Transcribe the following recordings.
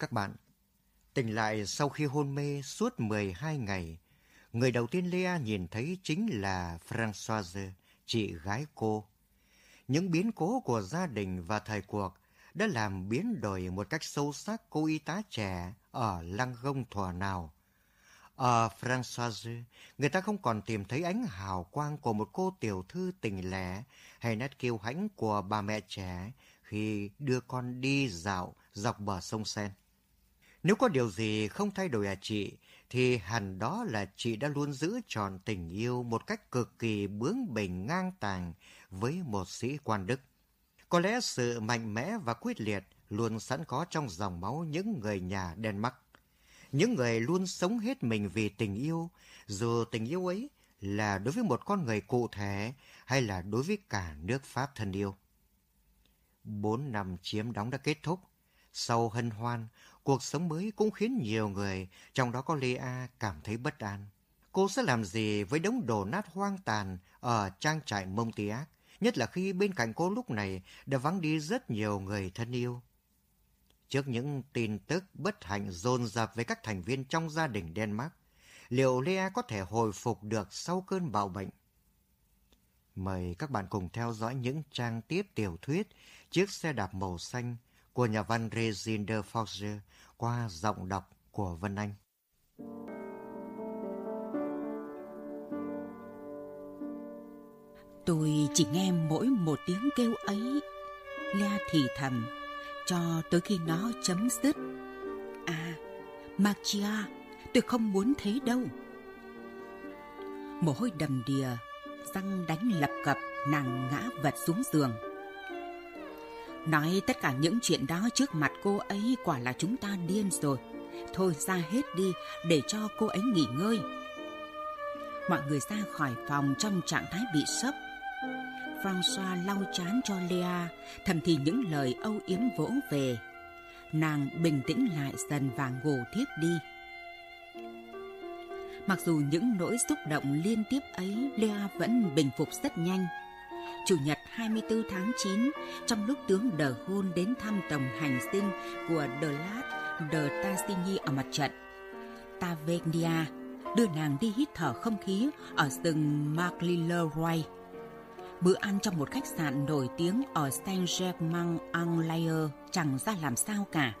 các bạn, tỉnh lại sau khi hôn mê suốt 12 ngày, người đầu tiên Lea nhìn thấy chính là Françoise, chị gái cô. Những biến cố của gia đình và thời cuộc đã làm biến đổi một cách sâu sắc cô y tá trẻ ở Lăng Gông thỏa nào. Ở Françoise, người ta không còn tìm thấy ánh hào quang của một cô tiểu thư tình lẻ hay nét kiêu hãnh của bà mẹ trẻ khi đưa con đi dạo dọc bờ sông Sen. Nếu có điều gì không thay đổi à chị, thì hẳn đó là chị đã luôn giữ tròn tình yêu một cách cực kỳ bướng bỉnh ngang tàng với một sĩ quan Đức. Có lẽ sự mạnh mẽ và quyết liệt luôn sẵn có trong dòng máu những người nhà Denmark. Những người luôn sống hết mình vì tình yêu, dù tình yêu ấy là đối với một con người cụ thể hay là đối với cả nước Pháp thân yêu. Bốn năm chiếm đóng đã kết thúc. Sau hân hoan, cuộc sống mới cũng khiến nhiều người, trong đó có Lea, cảm thấy bất an. Cô sẽ làm gì với đống đổ nát hoang tàn ở trang trại Montiac, nhất là khi bên cạnh cô lúc này đã vắng đi rất nhiều người thân yêu. Trước những tin tức bất hạnh dồn dập với các thành viên trong gia đình Denmark, liệu Lea có thể hồi phục được sau cơn bạo bệnh? Mời các bạn cùng theo dõi những trang tiếp tiểu thuyết Chiếc xe đạp màu xanh của nhà văn Regine Forger qua giọng đọc của Vân Anh. Tôi chỉ nghe mỗi một tiếng kêu ấy, Lea thì thầm, cho tới khi nó chấm dứt. À, Marcia, tôi không muốn thấy đâu. Mồ hôi đầm đìa, răng đánh lập cập, nàng ngã vật xuống giường. Nói tất cả những chuyện đó trước mặt cô ấy quả là chúng ta điên rồi. Thôi ra hết đi để cho cô ấy nghỉ ngơi. Mọi người ra khỏi phòng trong trạng thái bị sốc. François lau chán cho Lea, thầm thì những lời âu yếm vỗ về. Nàng bình tĩnh lại dần và ngủ thiếp đi. Mặc dù những nỗi xúc động liên tiếp ấy, Lea vẫn bình phục rất nhanh. Chủ nhật 24 tháng 9, trong lúc tướng Đờ Hôn đến thăm tổng hành sinh của Đờ Lat Đờ Tassigny ở mặt trận, Tavernia đưa nàng đi hít thở không khí ở rừng Maglieroy Bữa ăn trong một khách sạn nổi tiếng ở Saint-Germain-en-Laye chẳng ra làm sao cả.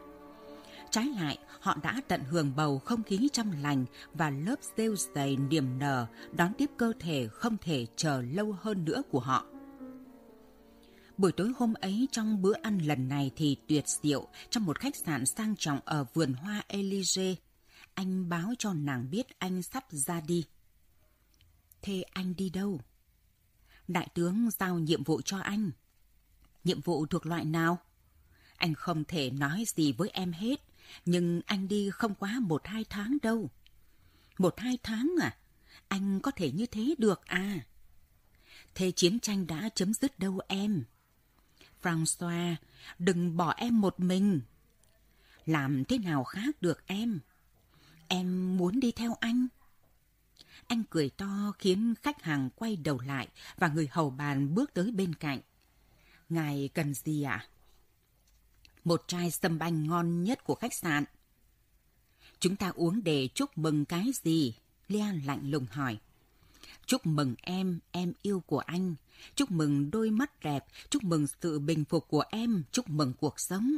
Trái lại, họ đã tận hưởng bầu không khí trong lành và lớp rêu dày niềm nở đón tiếp cơ thể không thể chờ lâu hơn nữa của họ. Buổi tối hôm ấy trong bữa ăn lần này thì tuyệt diệu trong một khách sạn sang trọng ở vườn hoa Elysee. Anh báo cho nàng biết anh sắp ra đi. Thế anh đi đâu? Đại tướng giao nhiệm vụ cho anh. Nhiệm vụ thuộc loại nào? Anh không thể nói gì với em hết, nhưng anh đi không quá một hai tháng đâu. Một hai tháng à? Anh có thể như thế được à? Thế chiến tranh đã chấm dứt đâu em? François, đừng bỏ em một mình. Làm thế nào khác được em? Em muốn đi theo anh. Anh cười to khiến khách hàng quay đầu lại và người hầu bàn bước tới bên cạnh. Ngài cần gì ạ? À? Một chai sâm banh ngon nhất của khách sạn. Chúng ta uống để chúc mừng cái gì? Lea lạnh lùng hỏi. Chúc mừng em, em yêu của anh. Chúc mừng đôi mắt đẹp, chúc mừng sự bình phục của em, chúc mừng cuộc sống.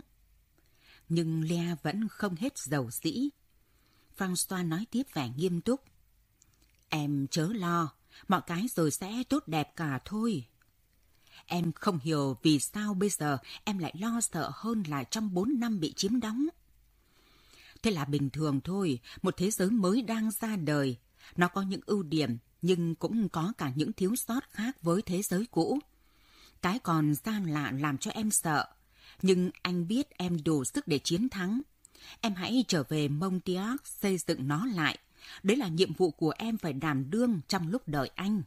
Nhưng Lea vẫn không hết giàu dĩ. François nói tiếp vẻ nghiêm túc. Em chớ lo, mọi cái rồi sẽ tốt đẹp cả thôi. Em không hiểu vì sao bây giờ em lại lo sợ hơn là trong bốn năm bị chiếm đóng. Thế là bình thường thôi, một thế giới mới đang ra đời. Nó có những ưu điểm, nhưng cũng có cả những thiếu sót khác với thế giới cũ. Cái còn xa lạ làm cho em sợ, nhưng anh biết em đủ sức để chiến thắng. Em hãy trở về Montiac xây dựng nó lại. Đấy là nhiệm vụ của em phải đảm đương trong lúc đợi anh.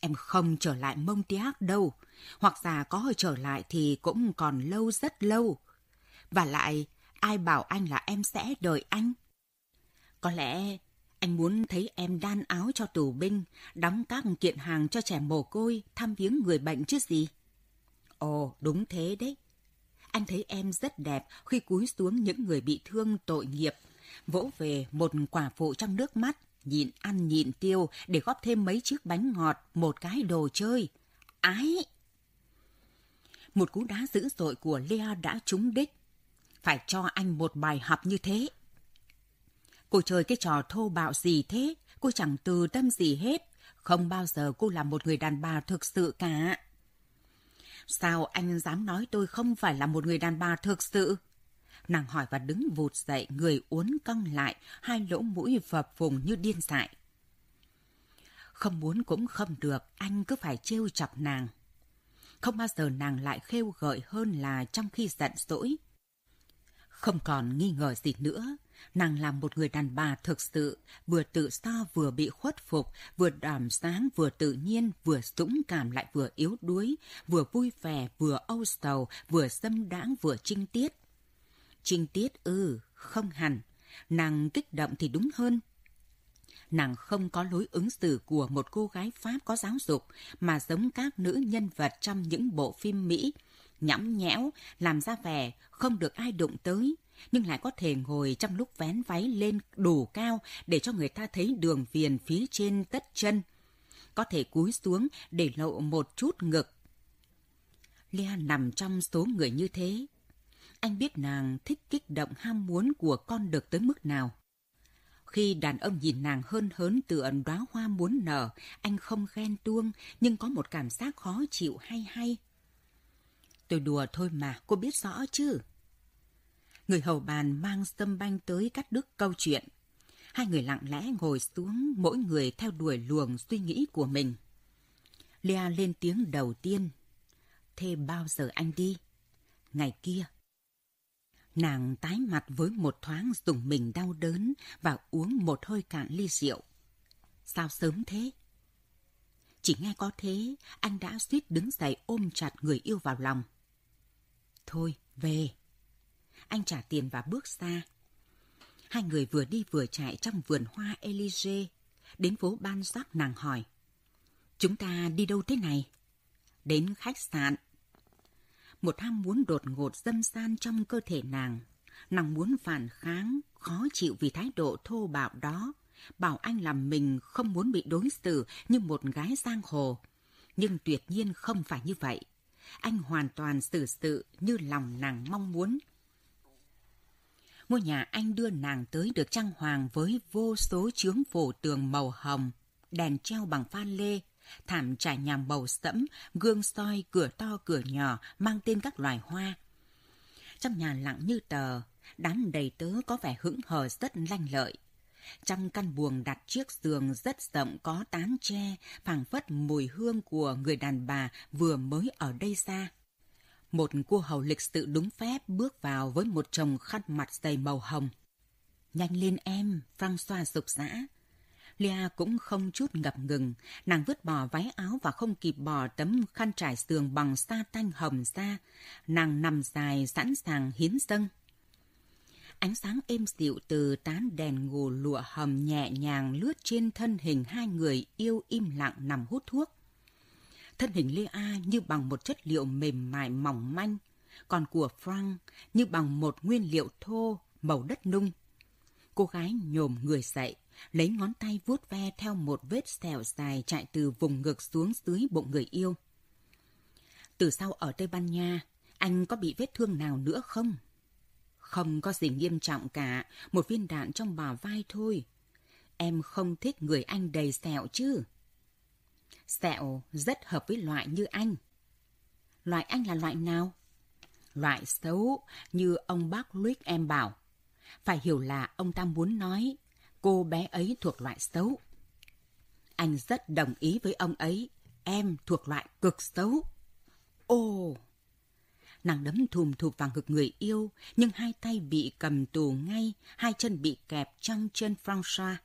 Em không trở lại Montiac đâu, hoặc già có trở lại thì cũng còn lâu rất lâu. Và lại, ai bảo anh là em sẽ đợi anh? Có lẽ anh muốn thấy em đan áo cho tù binh, đóng các kiện hàng cho trẻ mồ côi, thăm viếng người bệnh chứ gì. Ồ, đúng thế đấy. anh thấy em rất đẹp khi cúi xuống những người bị thương tội nghiệp, vỗ về một quả phụ trong nước mắt, nhịn ăn nhịn tiêu để góp thêm mấy chiếc bánh ngọt, một cái đồ chơi. Ái! Một cú đá dữ dội của Lea đã trúng đích. Phải cho anh một bài học như thế. Cô chơi cái trò thô bạo gì thế? Cô chẳng từ tâm gì hết. Không bao giờ cô là một người đàn bà thực sự cả. Sao anh dám nói tôi không phải là một người đàn bà thực sự? Nàng hỏi và đứng vụt dậy, người uốn cong lại, hai lỗ mũi phập phùng như điên dại. Không muốn cũng không được, anh cứ phải trêu chọc nàng. Không bao giờ nàng lại khêu gợi hơn là trong khi giận dỗi. Không còn nghi ngờ gì nữa, nàng là một người đàn bà thực sự, vừa tự do vừa bị khuất phục, vừa đảm sáng vừa tự nhiên, vừa dũng cảm lại vừa yếu đuối, vừa vui vẻ vừa âu sầu, vừa xâm đãng vừa trinh tiết. Trinh tiết ư, ừ, không hẳn, nàng kích động thì đúng hơn. Nàng không có lối ứng xử của một cô gái Pháp có giáo dục, mà giống các nữ nhân vật trong những bộ phim Mỹ, nhõng nhẽo, làm ra vẻ, không được ai đụng tới, nhưng lại có thể ngồi trong lúc vén váy lên đủ cao để cho người ta thấy đường viền phía trên tất chân. Có thể cúi xuống để lộ một chút ngực. Lea nằm trong số người như thế. Anh biết nàng thích kích động ham muốn của con được tới mức nào. Khi đàn ông nhìn nàng hơn hớn tựa đóa hoa muốn nở, anh không ghen tuông, nhưng có một cảm giác khó chịu hay hay. Tôi đùa thôi mà, cô biết rõ chứ. Người hầu bàn mang sâm banh tới cắt đứt câu chuyện. Hai người lặng lẽ ngồi xuống, mỗi người theo đuổi luồng suy nghĩ của mình. Lea lên tiếng đầu tiên. Thế bao giờ anh đi? Ngày kia. Nàng tái mặt với một thoáng dùng mình đau đớn và uống một hơi cạn ly rượu. Sao sớm thế? Chỉ nghe có thế, anh đã suýt đứng dậy ôm chặt người yêu vào lòng. Thôi, về. Anh trả tiền và bước xa. Hai người vừa đi vừa chạy trong vườn hoa Elysee. Đến phố Ban Giác nàng hỏi. Chúng ta đi đâu thế này? Đến khách sạn. Một ham muốn đột ngột dâm san trong cơ thể nàng. Nàng muốn phản kháng, khó chịu vì thái độ thô bạo đó. Bảo anh làm mình không muốn bị đối xử như một gái giang hồ. Nhưng tuyệt nhiên không phải như vậy anh hoàn toàn xử sự như lòng nàng mong muốn. Ngôi nhà anh đưa nàng tới được trang hoàng với vô số chướng phổ tường màu hồng, đèn treo bằng pha lê, thảm trải nhà màu sẫm, gương soi, cửa to cửa nhỏ mang tên các loài hoa. Trong nhà lặng như tờ, đám đầy tớ có vẻ hững hờ rất lanh lợi. Trong căn buồng đặt chiếc giường rất rộng có tán tre, phảng phất mùi hương của người đàn bà vừa mới ở đây ra. Một cô hầu lịch sự đúng phép bước vào với một chồng khăn mặt dày màu hồng. Nhanh lên em, Francois rục rã. Lia cũng không chút ngập ngừng, nàng vứt bỏ váy áo và không kịp bỏ tấm khăn trải giường bằng sa tanh hồng ra. Nàng nằm dài sẵn sàng hiến dâng. Ánh sáng êm dịu từ tán đèn ngủ lụa hầm nhẹ nhàng lướt trên thân hình hai người yêu im lặng nằm hút thuốc. Thân hình Lê A như bằng một chất liệu mềm mại mỏng manh, còn của Frank như bằng một nguyên liệu thô, màu đất nung. Cô gái nhổm người dậy, lấy ngón tay vuốt ve theo một vết sẹo dài chạy từ vùng ngực xuống dưới bụng người yêu. Từ sau ở Tây Ban Nha, anh có bị vết thương nào nữa không? Không có gì nghiêm trọng cả, một viên đạn trong bả vai thôi. Em không thích người anh đầy sẹo chứ? Sẹo rất hợp với loại như anh. Loại anh là loại nào? Loại xấu như ông bác Luis em bảo. Phải hiểu là ông ta muốn nói cô bé ấy thuộc loại xấu. Anh rất đồng ý với ông ấy. Em thuộc loại cực xấu. Ồ! Nàng đấm thùm thụp vào ngực người yêu, nhưng hai tay bị cầm tù ngay, hai chân bị kẹp trong chân François.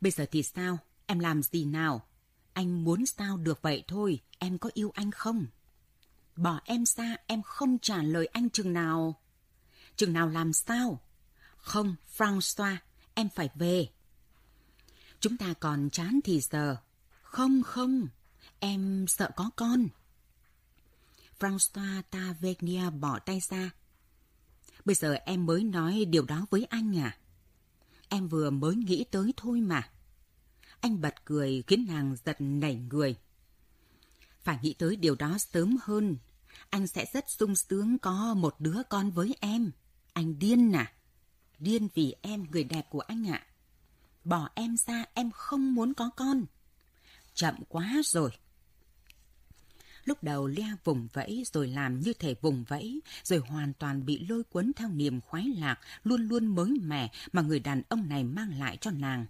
Bây giờ thì sao? Em làm gì nào? Anh muốn sao được vậy thôi, em có yêu anh không? Bỏ em ra, em không trả lời anh chừng nào. Chừng nào làm sao? Không, François, em phải về. Chúng ta còn chán thì giờ. Không, không, em sợ có con. François Tavernier bỏ tay ra. Bây giờ em mới nói điều đó với anh à? Em vừa mới nghĩ tới thôi mà. Anh bật cười khiến nàng giật nảy người. Phải nghĩ tới điều đó sớm hơn. Anh sẽ rất sung sướng có một đứa con với em. Anh điên à? Điên vì em người đẹp của anh ạ. À. Bỏ em ra em không muốn có con. Chậm quá rồi. Lúc đầu Lea vùng vẫy rồi làm như thể vùng vẫy, rồi hoàn toàn bị lôi cuốn theo niềm khoái lạc luôn luôn mới mẻ mà người đàn ông này mang lại cho nàng.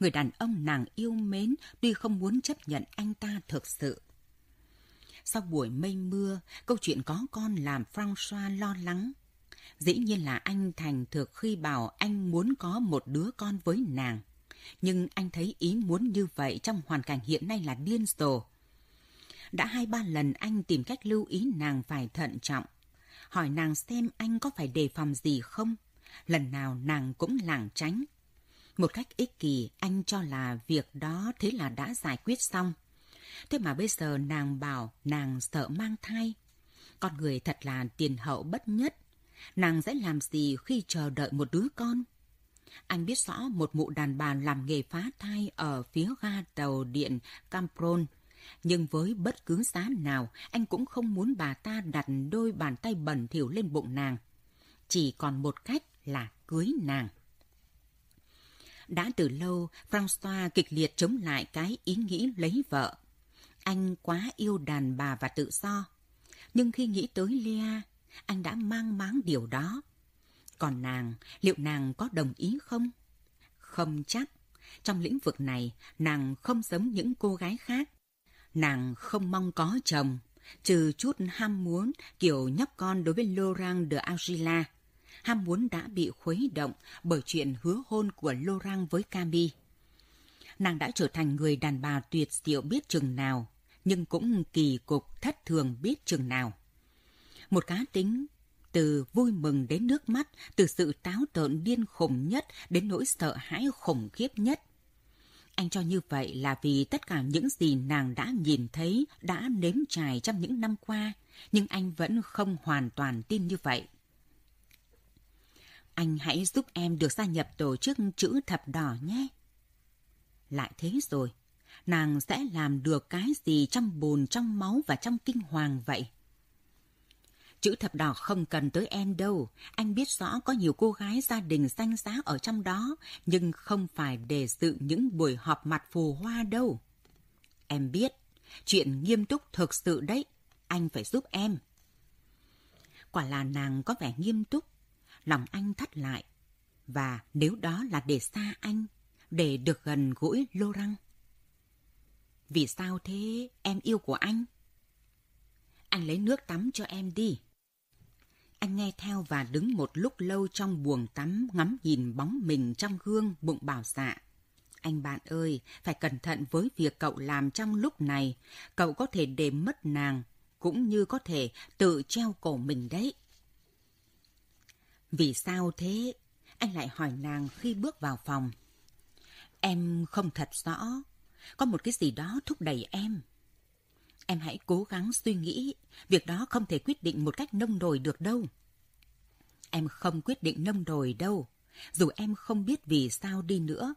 Người đàn ông nàng yêu mến tuy không muốn chấp nhận anh ta thực sự. Sau buổi mây mưa, câu chuyện có con làm François lo lắng. Dĩ nhiên là anh thành thực khi bảo anh muốn có một đứa con với nàng. Nhưng anh thấy ý muốn như vậy trong hoàn cảnh hiện nay là điên rồ. Đã hai ba lần anh tìm cách lưu ý nàng phải thận trọng. Hỏi nàng xem anh có phải đề phòng gì không. Lần nào nàng cũng lảng tránh. Một cách ích kỷ, anh cho là việc đó thế là đã giải quyết xong. Thế mà bây giờ nàng bảo nàng sợ mang thai. Con người thật là tiền hậu bất nhất. Nàng sẽ làm gì khi chờ đợi một đứa con? Anh biết rõ một mụ đàn bà làm nghề phá thai ở phía ga tàu điện Campron nhưng với bất cứ giá nào, anh cũng không muốn bà ta đặt đôi bàn tay bẩn thỉu lên bụng nàng. Chỉ còn một cách là cưới nàng. Đã từ lâu, François kịch liệt chống lại cái ý nghĩ lấy vợ. Anh quá yêu đàn bà và tự do. Nhưng khi nghĩ tới Lea, anh đã mang máng điều đó. Còn nàng, liệu nàng có đồng ý không? Không chắc. Trong lĩnh vực này, nàng không giống những cô gái khác. Nàng không mong có chồng, trừ chút ham muốn kiểu nhóc con đối với Laurent de Argila. Ham muốn đã bị khuấy động bởi chuyện hứa hôn của Laurent với Cami. Nàng đã trở thành người đàn bà tuyệt diệu biết chừng nào, nhưng cũng kỳ cục thất thường biết chừng nào. Một cá tính từ vui mừng đến nước mắt, từ sự táo tợn điên khủng nhất đến nỗi sợ hãi khủng khiếp nhất. Anh cho như vậy là vì tất cả những gì nàng đã nhìn thấy, đã nếm trải trong những năm qua, nhưng anh vẫn không hoàn toàn tin như vậy. Anh hãy giúp em được gia nhập tổ chức chữ thập đỏ nhé. Lại thế rồi, nàng sẽ làm được cái gì trong bùn, trong máu và trong kinh hoàng vậy? Chữ thập đỏ không cần tới em đâu. Anh biết rõ có nhiều cô gái gia đình danh giá ở trong đó, nhưng không phải để dự những buổi họp mặt phù hoa đâu. Em biết, chuyện nghiêm túc thực sự đấy. Anh phải giúp em. Quả là nàng có vẻ nghiêm túc. Lòng anh thắt lại. Và nếu đó là để xa anh, để được gần gũi lô răng. Vì sao thế, em yêu của anh? Anh lấy nước tắm cho em đi. Anh nghe theo và đứng một lúc lâu trong buồng tắm ngắm nhìn bóng mình trong gương bụng bảo dạ. Anh bạn ơi, phải cẩn thận với việc cậu làm trong lúc này. Cậu có thể để mất nàng, cũng như có thể tự treo cổ mình đấy. Vì sao thế? Anh lại hỏi nàng khi bước vào phòng. Em không thật rõ. Có một cái gì đó thúc đẩy em. Em hãy cố gắng suy nghĩ, việc đó không thể quyết định một cách nông nổi được đâu. Em không quyết định nông nổi đâu, dù em không biết vì sao đi nữa.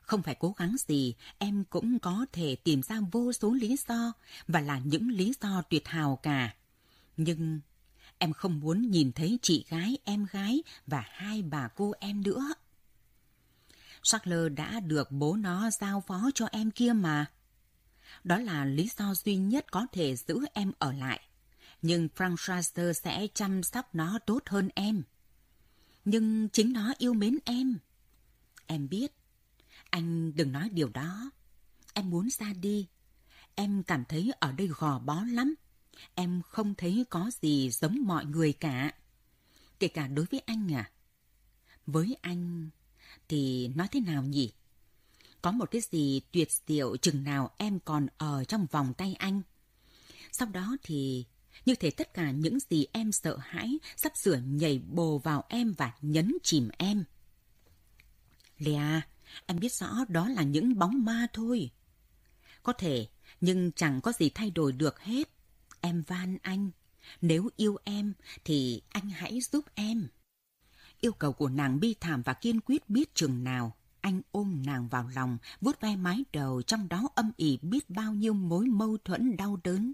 Không phải cố gắng gì, em cũng có thể tìm ra vô số lý do, và là những lý do tuyệt hào cả. Nhưng em không muốn nhìn thấy chị gái, em gái và hai bà cô em nữa. Charles đã được bố nó giao phó cho em kia mà. Đó là lý do duy nhất có thể giữ em ở lại. Nhưng Frank sẽ chăm sóc nó tốt hơn em. Nhưng chính nó yêu mến em. Em biết. Anh đừng nói điều đó. Em muốn ra đi. Em cảm thấy ở đây gò bó lắm. Em không thấy có gì giống mọi người cả. Kể cả đối với anh à. Với anh thì nói thế nào nhỉ? có một cái gì tuyệt diệu chừng nào em còn ở trong vòng tay anh. Sau đó thì như thể tất cả những gì em sợ hãi sắp sửa nhảy bồ vào em và nhấn chìm em. Lea, em biết rõ đó là những bóng ma thôi. Có thể, nhưng chẳng có gì thay đổi được hết. Em van anh, Nếu yêu em thì anh hãy giúp em. Yêu cầu của nàng bi thảm và kiên quyết biết chừng nào. Anh ôm nàng vào lòng, vuốt ve mái đầu trong đó âm ỉ biết bao nhiêu mối mâu thuẫn đau đớn.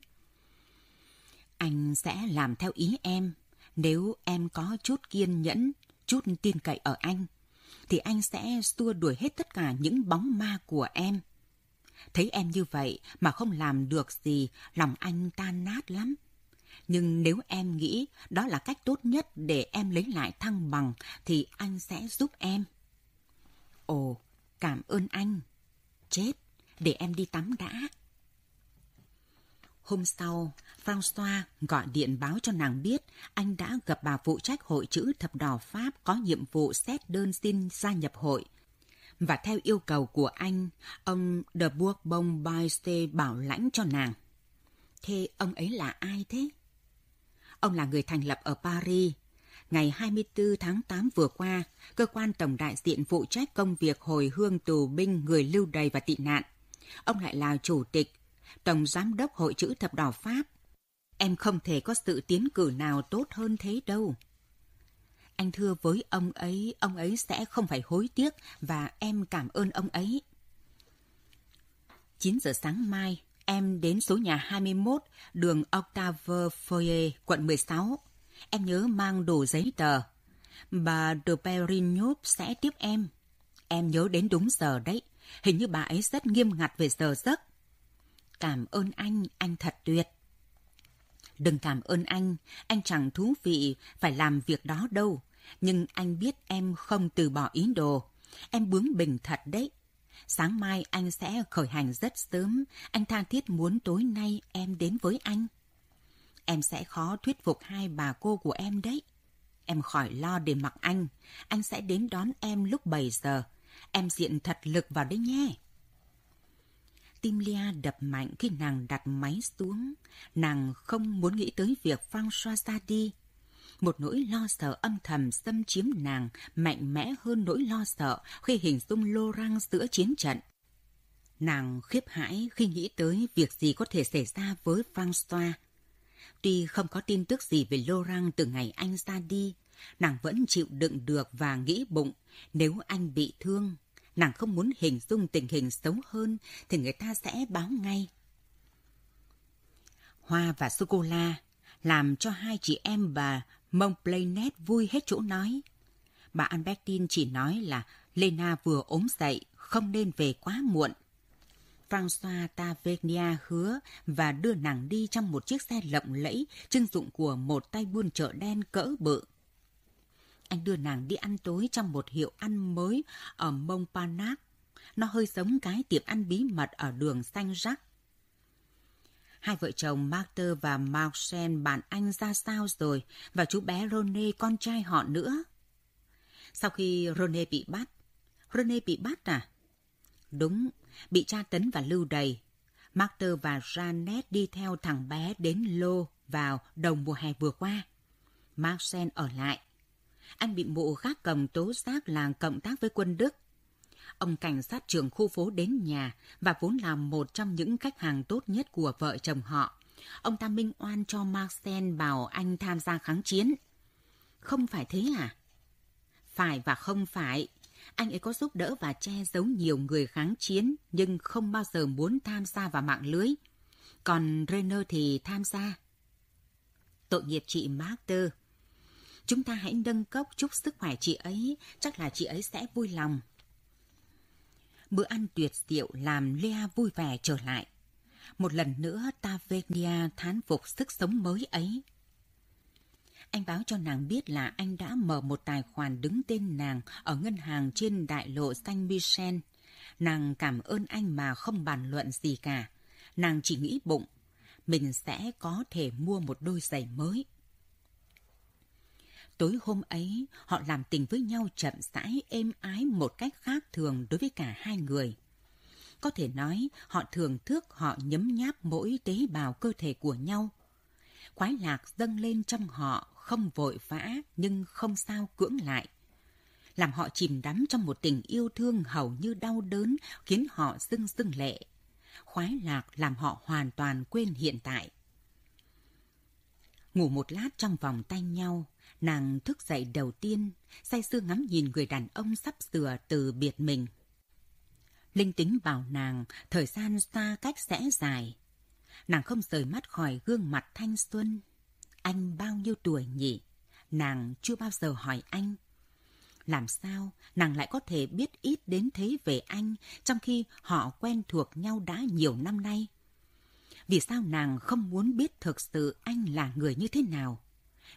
Anh sẽ làm theo ý em. Nếu em có chút kiên nhẫn, chút tin cậy ở anh, thì anh sẽ xua đuổi hết tất cả những bóng ma của em. Thấy em như vậy mà không làm được gì, lòng anh tan nát lắm. Nhưng nếu em nghĩ đó là cách tốt nhất để em lấy lại thăng bằng thì anh sẽ giúp em. Ồ, cảm ơn anh. Chết, để em đi tắm đã. Hôm sau, François gọi điện báo cho nàng biết anh đã gặp bà phụ trách hội chữ thập đỏ Pháp có nhiệm vụ xét đơn xin gia nhập hội. Và theo yêu cầu của anh, ông de Bourbon Baiste bảo lãnh cho nàng. Thế ông ấy là ai thế? Ông là người thành lập ở Paris. Ngày 24 tháng 8 vừa qua, cơ quan tổng đại diện phụ trách công việc hồi hương tù binh người lưu đày và tị nạn. Ông lại là chủ tịch, tổng giám đốc hội chữ thập đỏ Pháp. Em không thể có sự tiến cử nào tốt hơn thế đâu. Anh thưa với ông ấy, ông ấy sẽ không phải hối tiếc và em cảm ơn ông ấy. 9 giờ sáng mai, em đến số nhà 21, đường Octave Foyer, quận 16. Em nhớ mang đồ giấy tờ. Bà de Perignop sẽ tiếp em. Em nhớ đến đúng giờ đấy. Hình như bà ấy rất nghiêm ngặt về giờ giấc. Cảm ơn anh, anh thật tuyệt. Đừng cảm ơn anh, anh chẳng thú vị phải làm việc đó đâu. Nhưng anh biết em không từ bỏ ý đồ. Em bướng bỉnh thật đấy. Sáng mai anh sẽ khởi hành rất sớm. Anh tha thiết muốn tối nay em đến với anh. Em sẽ khó thuyết phục hai bà cô của em đấy. Em khỏi lo để mặc anh. Anh sẽ đến đón em lúc 7 giờ. Em diện thật lực vào đấy nhé. Tim Lia đập mạnh khi nàng đặt máy xuống. Nàng không muốn nghĩ tới việc François ra đi. Một nỗi lo sợ âm thầm xâm chiếm nàng mạnh mẽ hơn nỗi lo sợ khi hình dung Laurent giữa chiến trận. Nàng khiếp hãi khi nghĩ tới việc gì có thể xảy ra với Francois. Tuy không có tin tức gì về Laurent từ ngày anh ra đi, nàng vẫn chịu đựng được và nghĩ bụng nếu anh bị thương nàng không muốn hình dung tình hình xấu hơn thì người ta sẽ báo ngay. Hoa và sô-cô-la làm cho hai chị em bà Montplanet vui hết chỗ nói. Bà Albertine chỉ nói là Lena vừa ốm dậy, không nên về quá muộn. François Tavernia hứa và đưa nàng đi trong một chiếc xe lộng lẫy trưng dụng của một tay buôn chợ đen cỡ bự. Anh đưa nàng đi ăn tối trong một hiệu ăn mới ở Montparnasse. Nó hơi giống cái tiệm ăn bí mật ở đường Saint Jacques Hai vợ chồng Marter và Marcel bạn anh ra sao rồi và chú bé Rone con trai họ nữa. Sau khi Rone bị bắt, Rene bị bắt à? Đúng, bị tra tấn và lưu đày. Marter và Janet đi theo thằng bé đến Lô vào đồng mùa hè vừa qua. Marcel ở lại. Anh bị mụ gác cầm tố giác là cộng tác với quân Đức. Ông cảnh sát trưởng khu phố đến nhà và vốn là một trong những khách hàng tốt nhất của vợ chồng họ. Ông ta minh oan cho Marcel bảo anh tham gia kháng chiến. Không phải thế à? Phải và không phải. Anh ấy có giúp đỡ và che giấu nhiều người kháng chiến nhưng không bao giờ muốn tham gia vào mạng lưới. Còn Renner thì tham gia. Tội nghiệp chị Master. Chúng ta hãy nâng cốc chúc sức khỏe chị ấy, chắc là chị ấy sẽ vui lòng. Bữa ăn tuyệt diệu làm Lea vui vẻ trở lại. Một lần nữa Tavernia thán phục sức sống mới ấy. Anh báo cho nàng biết là anh đã mở một tài khoản đứng tên nàng ở ngân hàng trên đại lộ Saint Michel. Nàng cảm ơn anh mà không bàn luận gì cả. Nàng chỉ nghĩ bụng, mình sẽ có thể mua một đôi giày mới. Tối hôm ấy, họ làm tình với nhau chậm rãi, êm ái một cách khác thường đối với cả hai người. Có thể nói, họ thường thức họ nhấm nháp mỗi tế bào cơ thể của nhau. Khoái lạc dâng lên trong họ, không vội vã nhưng không sao cưỡng lại. Làm họ chìm đắm trong một tình yêu thương hầu như đau đớn, khiến họ dưng dưng lệ. Khoái lạc làm họ hoàn toàn quên hiện tại. Ngủ một lát trong vòng tay nhau, nàng thức dậy đầu tiên, say sưa ngắm nhìn người đàn ông sắp sửa từ biệt mình. Linh tính bảo nàng, thời gian xa cách sẽ dài. Nàng không rời mắt khỏi gương mặt thanh xuân. Anh bao nhiêu tuổi nhỉ? Nàng chưa bao giờ hỏi anh. Làm sao nàng lại có thể biết ít đến thế về anh trong khi họ quen thuộc nhau đã nhiều năm nay? Vì sao nàng không muốn biết thực sự anh là người như thế nào?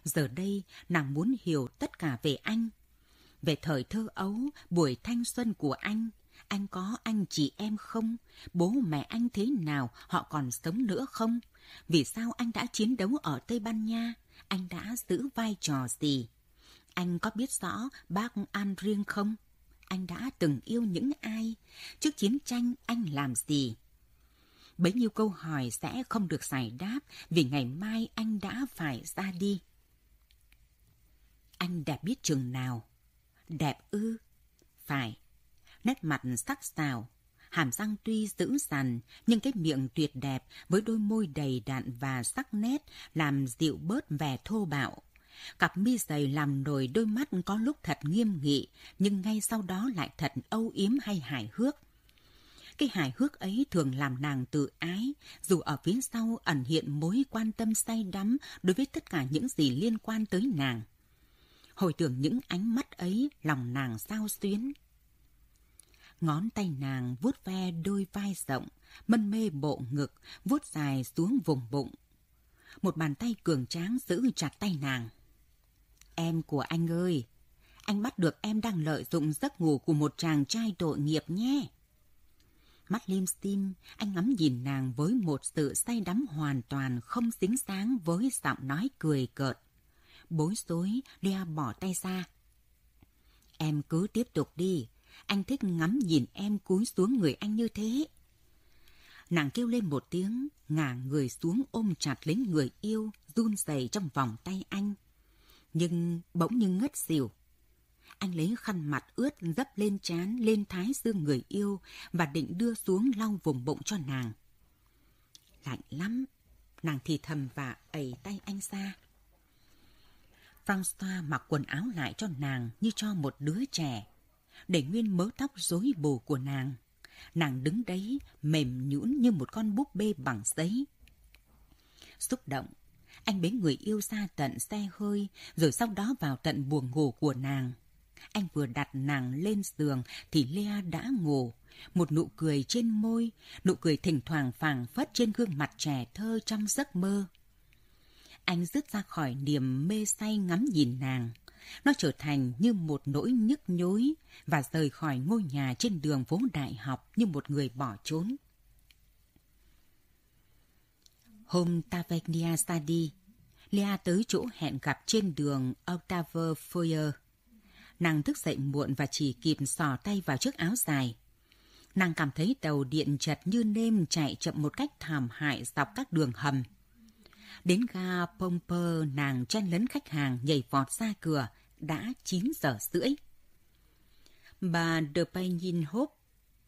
Giờ đây nàng muốn hiểu tất cả về anh. Về thời thơ ấu, buổi thanh xuân của anh, anh có anh chị em không? Bố mẹ anh thế nào? Họ còn sống nữa không? Vì sao anh đã chiến đấu ở Tây Ban Nha? Anh đã giữ vai trò gì? Anh có biết rõ bác An Riêng không? Anh đã từng yêu những ai? Trước chiến tranh anh làm gì? Bấy nhiêu câu hỏi sẽ không được giải đáp vì ngày mai anh đã phải ra đi. Anh đẹp biết chừng nào? Đẹp ư? Phải. Nét mặt sắc sảo, hàm răng tuy dữ dằn nhưng cái miệng tuyệt đẹp với đôi môi đầy đặn và sắc nét làm dịu bớt vẻ thô bạo. Cặp mi dày làm nổi đôi mắt có lúc thật nghiêm nghị nhưng ngay sau đó lại thật âu yếm hay hài hước. Cái hài hước ấy thường làm nàng tự ái, dù ở phía sau ẩn hiện mối quan tâm say đắm đối với tất cả những gì liên quan tới nàng. Hồi tưởng những ánh mắt ấy, lòng nàng sao xuyến. Ngón tay nàng vuốt ve đôi vai rộng, mân mê bộ ngực, vuốt dài xuống vùng bụng. Một bàn tay cường tráng giữ chặt tay nàng. Em của anh ơi, anh bắt được em đang lợi dụng giấc ngủ của một chàng trai tội nghiệp nhé. Mắt lim sim, anh ngắm nhìn nàng với một sự say đắm hoàn toàn không xính sáng với giọng nói cười cợt. Bối rối, lia bỏ tay ra. Em cứ tiếp tục đi, anh thích ngắm nhìn em cúi xuống người anh như thế. Nàng kêu lên một tiếng, ngả người xuống ôm chặt lấy người yêu, run rẩy trong vòng tay anh. Nhưng bỗng như ngất xỉu. Anh lấy khăn mặt ướt dấp lên trán, lên thái dương người yêu và định đưa xuống lau vùng bụng cho nàng. Lạnh lắm, nàng thì thầm và ẩy tay anh ra. Francois mặc quần áo lại cho nàng như cho một đứa trẻ, để nguyên mớ tóc rối bù của nàng. Nàng đứng đấy mềm nhũn như một con búp bê bằng giấy. Xúc động, anh bế người yêu ra tận xe hơi, rồi sau đó vào tận buồng ngủ của nàng. Anh vừa đặt nàng lên giường thì Lea đã ngủ. Một nụ cười trên môi, nụ cười thỉnh thoảng phảng phất trên gương mặt trẻ thơ trong giấc mơ. Anh dứt ra khỏi niềm mê say ngắm nhìn nàng. Nó trở thành như một nỗi nhức nhối và rời khỏi ngôi nhà trên đường phố đại học như một người bỏ trốn. Hôm Tavernia ra đi, Lea tới chỗ hẹn gặp trên đường Octave Foyer. Nàng thức dậy muộn và chỉ kịp sò tay vào chiếc áo dài. Nàng cảm thấy tàu điện chật như nêm chạy chậm một cách thảm hại dọc các đường hầm. Đến ga Pomper, nàng chen lấn khách hàng nhảy vọt ra cửa, đã 9 giờ rưỡi. Bà De nhìn Hope,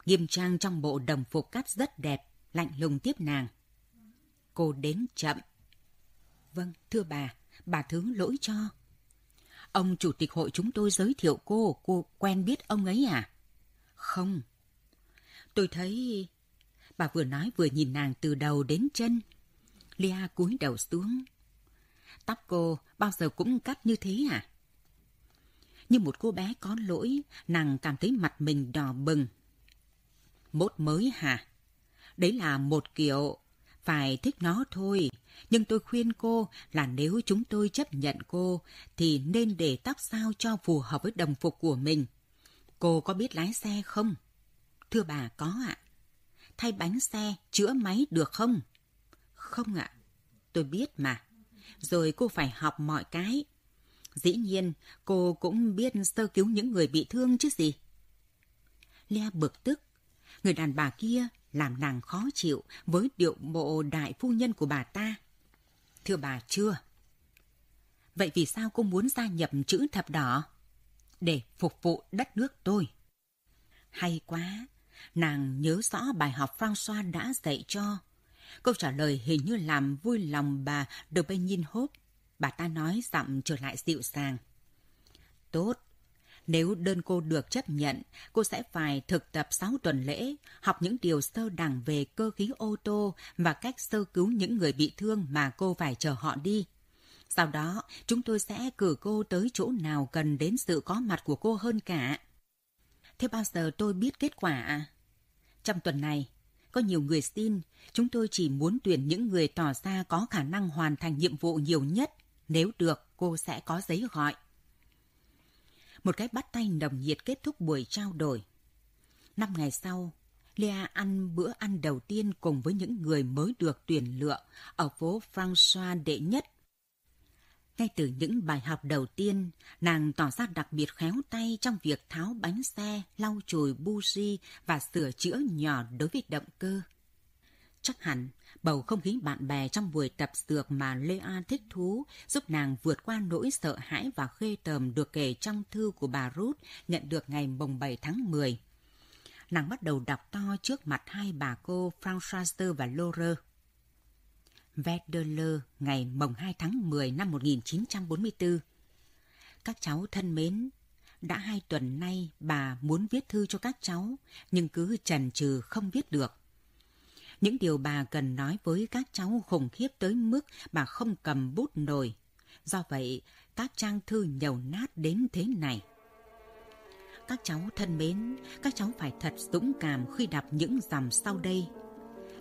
nghiêm trang trong bộ đồng phục cắt rất đẹp, lạnh lùng tiếp nàng. Cô đến chậm. Vâng, thưa bà, bà thứ lỗi cho. Ông chủ tịch hội chúng tôi giới thiệu cô, cô quen biết ông ấy à? Không. Tôi thấy... Bà vừa nói vừa nhìn nàng từ đầu đến chân. Lia cúi đầu xuống. Tóc cô bao giờ cũng cắt như thế à? Như một cô bé có lỗi, nàng cảm thấy mặt mình đỏ bừng. Mốt mới hả? Đấy là một kiểu, phải thích nó thôi. Nhưng tôi khuyên cô là nếu chúng tôi chấp nhận cô thì nên để tóc sao cho phù hợp với đồng phục của mình. Cô có biết lái xe không? Thưa bà, có ạ. Thay bánh xe, chữa máy được không? Không ạ. Tôi biết mà. Rồi cô phải học mọi cái. Dĩ nhiên, cô cũng biết sơ cứu những người bị thương chứ gì. Lea bực tức. Người đàn bà kia làm nàng khó chịu với điệu bộ đại phu nhân của bà ta. Thưa bà chưa? Vậy vì sao cô muốn gia nhập chữ thập đỏ? Để phục vụ đất nước tôi. Hay quá, nàng nhớ rõ bài học Francois đã dạy cho. Câu trả lời hình như làm vui lòng bà được bên nhìn hốp. Bà ta nói giọng trở lại dịu dàng. Tốt, nếu đơn cô được chấp nhận, cô sẽ phải thực tập 6 tuần lễ, học những điều sơ đẳng về cơ khí ô tô và cách sơ cứu những người bị thương mà cô phải chờ họ đi. Sau đó, chúng tôi sẽ cử cô tới chỗ nào cần đến sự có mặt của cô hơn cả. Thế bao giờ tôi biết kết quả? Trong tuần này, có nhiều người xin, chúng tôi chỉ muốn tuyển những người tỏ ra có khả năng hoàn thành nhiệm vụ nhiều nhất. Nếu được, cô sẽ có giấy gọi. Một cái bắt tay nồng nhiệt kết thúc buổi trao đổi. Năm ngày sau, Lea ăn bữa ăn đầu tiên cùng với những người mới được tuyển lựa ở phố François đệ nhất. Ngay từ những bài học đầu tiên, nàng tỏ ra đặc biệt khéo tay trong việc tháo bánh xe, lau chùi buji và sửa chữa nhỏ đối với động cơ. Chắc hẳn Bầu không khí bạn bè trong buổi tập dược mà Lea thích thú giúp nàng vượt qua nỗi sợ hãi và khê tờm được kể trong thư của bà Ruth nhận được ngày mùng 7 tháng 10. Nàng bắt đầu đọc to trước mặt hai bà cô Françoise và Laura. Verdeler ngày mồng 2 tháng 10 năm 1944. Các cháu thân mến, đã hai tuần nay bà muốn viết thư cho các cháu, nhưng cứ chần chừ không viết được. Những điều bà cần nói với các cháu khủng khiếp tới mức bà không cầm bút nổi. Do vậy, các trang thư nhầu nát đến thế này. Các cháu thân mến, các cháu phải thật dũng cảm khi đọc những dòng sau đây.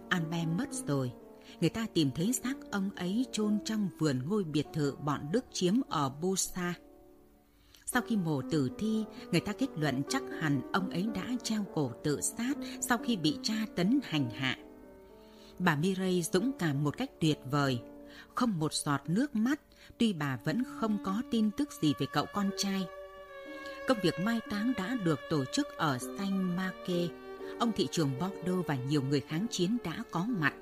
Albert mất rồi, người ta tìm thấy xác ông ấy chôn trong vườn ngôi biệt thự bọn Đức chiếm ở Busa. Sau khi mổ tử thi, người ta kết luận chắc hẳn ông ấy đã treo cổ tự sát sau khi bị tra tấn hành hạ bà Mireille dũng cảm một cách tuyệt vời. Không một giọt nước mắt, tuy bà vẫn không có tin tức gì về cậu con trai. Công việc mai táng đã được tổ chức ở Saint Marque. Ông thị trưởng Bordeaux và nhiều người kháng chiến đã có mặt.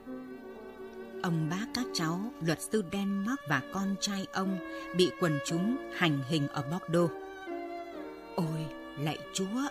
Ông bác các cháu, luật sư Denmark và con trai ông bị quần chúng hành hình ở Bordeaux. Ôi, lạy chúa,